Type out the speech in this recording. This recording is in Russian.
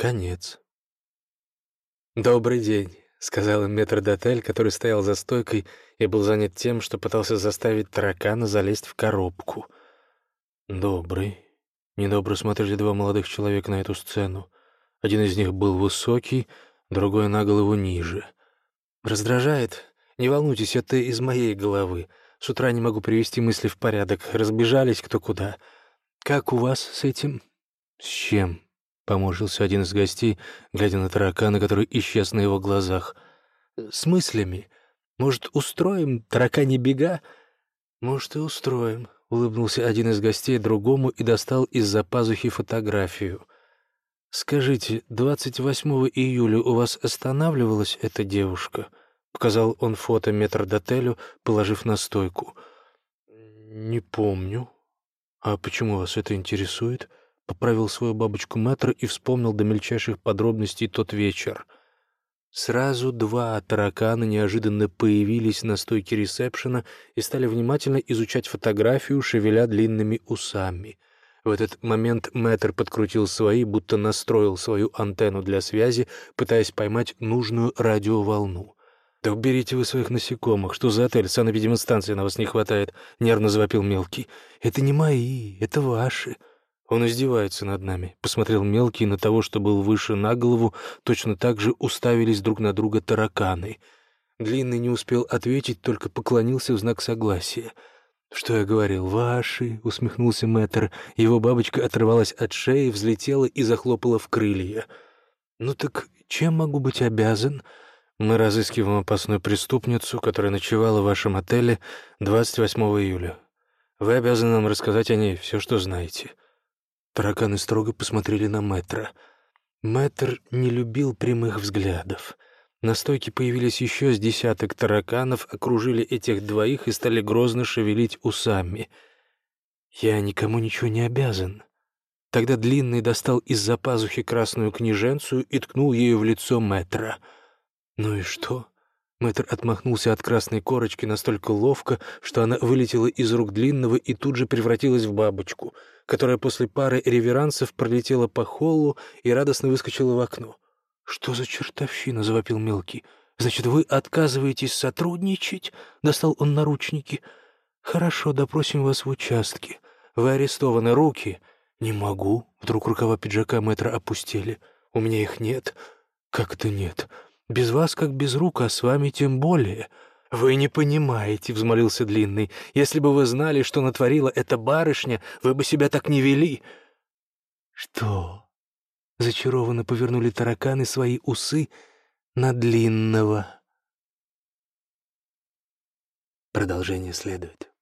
Конец. «Добрый день», — сказал им метрдотель, который стоял за стойкой и был занят тем, что пытался заставить таракана залезть в коробку. «Добрый». Недобро смотрели два молодых человека на эту сцену. Один из них был высокий, другой на голову ниже. «Раздражает? Не волнуйтесь, это из моей головы. С утра не могу привести мысли в порядок. Разбежались кто куда. Как у вас с этим?» «С чем?» — поморщился один из гостей, глядя на таракана, который исчез на его глазах. «С мыслями. Может, устроим таракани бега?» «Может, и устроим», — улыбнулся один из гостей другому и достал из-за пазухи фотографию. «Скажите, 28 июля у вас останавливалась эта девушка?» — показал он фото метрдотелю, положив на стойку. «Не помню. А почему вас это интересует?» Поправил свою бабочку мэтр и вспомнил до мельчайших подробностей тот вечер. Сразу два таракана неожиданно появились на стойке ресепшена и стали внимательно изучать фотографию, шевеля длинными усами — в этот момент Мэтр подкрутил свои, будто настроил свою антенну для связи, пытаясь поймать нужную радиоволну. «Да уберите вы своих насекомых! Что за отель? Санэпидемстанции на вас не хватает!» — нервно завопил Мелкий. «Это не мои, это ваши!» Он издевается над нами. Посмотрел Мелкий на того, что был выше на голову, точно так же уставились друг на друга тараканы. Длинный не успел ответить, только поклонился в знак согласия — «Что я говорил? Ваши!» — усмехнулся мэтр. Его бабочка оторвалась от шеи, взлетела и захлопала в крылья. «Ну так чем могу быть обязан?» «Мы разыскиваем опасную преступницу, которая ночевала в вашем отеле 28 июля. Вы обязаны нам рассказать о ней все, что знаете». Тараканы строго посмотрели на мэтра. Мэтр не любил прямых взглядов — на стойке появились еще с десяток тараканов, окружили этих двоих и стали грозно шевелить усами. «Я никому ничего не обязан». Тогда Длинный достал из-за пазухи красную княженцию и ткнул ею в лицо Мэтра. «Ну и что?» Мэтр отмахнулся от красной корочки настолько ловко, что она вылетела из рук Длинного и тут же превратилась в бабочку, которая после пары реверансов пролетела по холлу и радостно выскочила в окно. «Что за чертовщина?» — завопил мелкий. «Значит, вы отказываетесь сотрудничать?» — достал он наручники. «Хорошо, допросим вас в участке. Вы арестованы. Руки?» «Не могу». Вдруг рукава пиджака мэтра опустили. «У меня их нет». «Как это нет? Без вас как без рук, а с вами тем более». «Вы не понимаете», — взмолился Длинный. «Если бы вы знали, что натворила эта барышня, вы бы себя так не вели». «Что?» Зачарованно повернули тараканы свои усы на длинного. Продолжение следует.